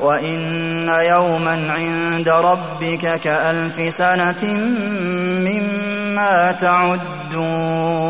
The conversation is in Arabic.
وإن يوما عند ربك كألف سنة مما تعدون